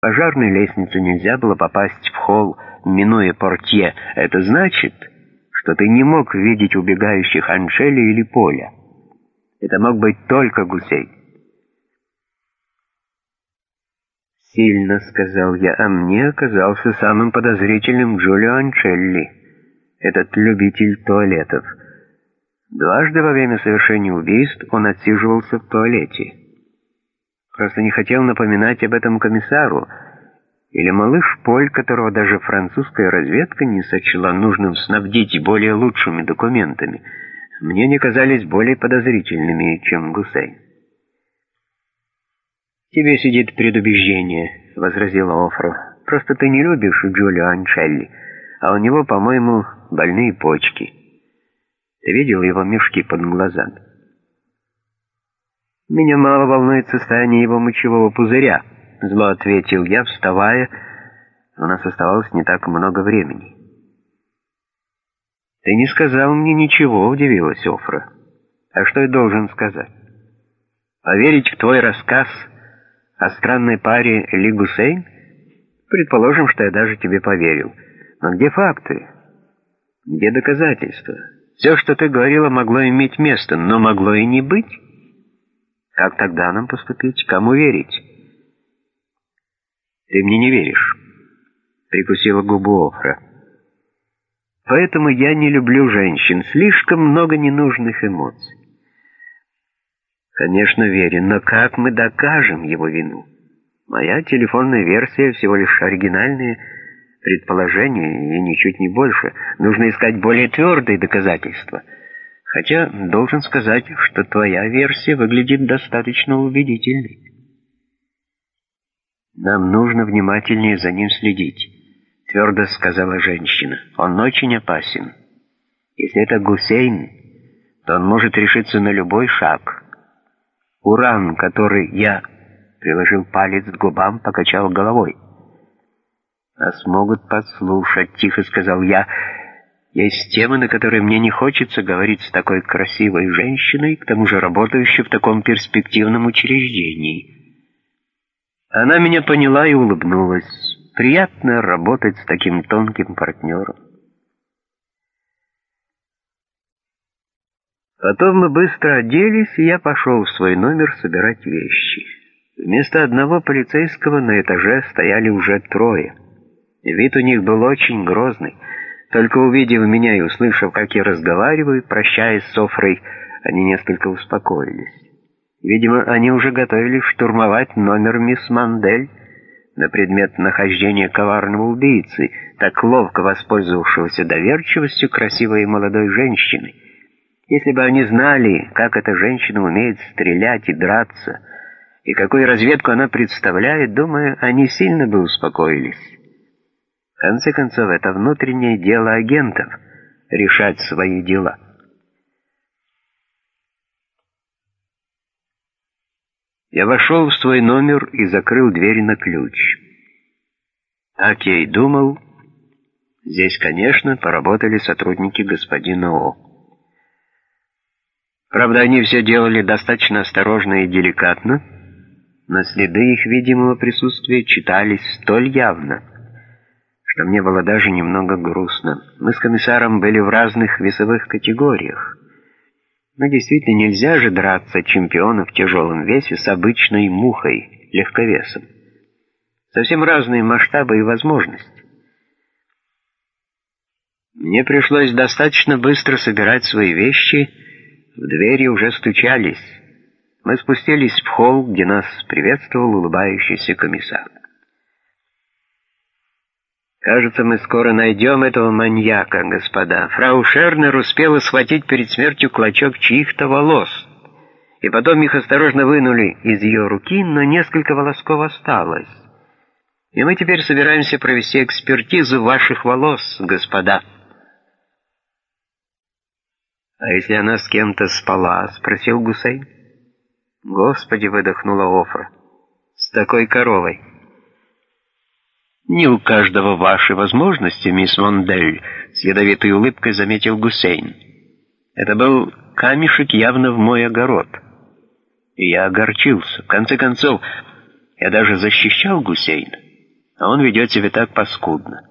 Пожарной лестнице нельзя было попасть в холл, минуя портье. Это значит, что ты не мог видеть убегающих Аншели или Поля. Это мог быть только гусей. «Сильно», — сказал я, — «а мне оказался самым подозрительным Джулио Анчелли, этот любитель туалетов. Дважды во время совершения убийств он отсиживался в туалете. Просто не хотел напоминать об этом комиссару, или малыш Поль, которого даже французская разведка не сочла нужным снабдить более лучшими документами, мне не казались более подозрительными, чем Гусейн. «Тебе сидит предубеждение», — возразила Офра. «Просто ты не любишь Джулио Анчелли, а у него, по-моему, больные почки. Ты видел его мешки под глазами?» «Меня мало волнует состояние его мочевого пузыря», — зло ответил я, вставая. У нас оставалось не так много времени. «Ты не сказал мне ничего», — удивилась Офра. «А что я должен сказать? Поверить в твой рассказ о странной паре Ли Гусейн? Предположим, что я даже тебе поверил. Но где факты? Где доказательства? Все, что ты говорила, могло иметь место, но могло и не быть. Как тогда нам поступить? Кому верить?» «Ты мне не веришь», — прикусила губу Офра. «Поэтому я не люблю женщин. Слишком много ненужных эмоций». «Конечно, верю, но как мы докажем его вину? Моя телефонная версия всего лишь оригинальные предположения и ничуть не больше. Нужно искать более твердые доказательства». Хотя должен сказать, что твоя версия выглядит достаточно убедительной. «Нам нужно внимательнее за ним следить», — твердо сказала женщина. «Он очень опасен. Если это Гусейн, то он может решиться на любой шаг. Уран, который я...» — приложил палец к губам, покачал головой. «Нас могут подслушать», — тихо сказал я. «Есть темы, на которые мне не хочется говорить с такой красивой женщиной, к тому же работающей в таком перспективном учреждении». Она меня поняла и улыбнулась. Приятно работать с таким тонким партнером. Потом мы быстро оделись, и я пошел в свой номер собирать вещи. Вместо одного полицейского на этаже стояли уже трое. Вид у них был очень грозный. Только увидев меня и услышав, как я разговариваю, прощаясь с Софрой, они несколько успокоились. Видимо, они уже готовились штурмовать номер мисс Мандель на предмет нахождения коварного убийцы, так ловко воспользовавшегося доверчивостью красивой молодой женщины. Если бы они знали, как эта женщина умеет стрелять и драться, и какую разведку она представляет, думаю, они сильно бы успокоились. Конце концов, это внутреннее дело агентов — решать свои дела. Я вошел в свой номер и закрыл двери на ключ. Так я и думал. Здесь, конечно, поработали сотрудники господина О. Правда, они все делали достаточно осторожно и деликатно, но следы их видимого присутствия читались столь явно, что мне было даже немного грустно. Мы с комиссаром были в разных весовых категориях. Но действительно нельзя же драться чемпиона в тяжелом весе с обычной мухой, легковесом. Совсем разные масштабы и возможности. Мне пришлось достаточно быстро собирать свои вещи, в двери уже стучались. Мы спустились в холл, где нас приветствовал улыбающийся комиссар. Кажется, мы скоро найдем этого маньяка, господа. Фрау Шернер успела схватить перед смертью клочок чьих-то волос. И потом их осторожно вынули из ее руки, но несколько волосков осталось. И мы теперь собираемся провести экспертизу ваших волос, господа. «А если она с кем-то спала?» — спросил Гусейн. «Господи!» — выдохнула Офра. «С такой коровой!» «Не у каждого ваши возможности, мисс Мондель», — с ядовитой улыбкой заметил Гусейн. «Это был камешек явно в мой огород». И я огорчился. В конце концов, я даже защищал Гусейна. а он ведет себя так паскудно.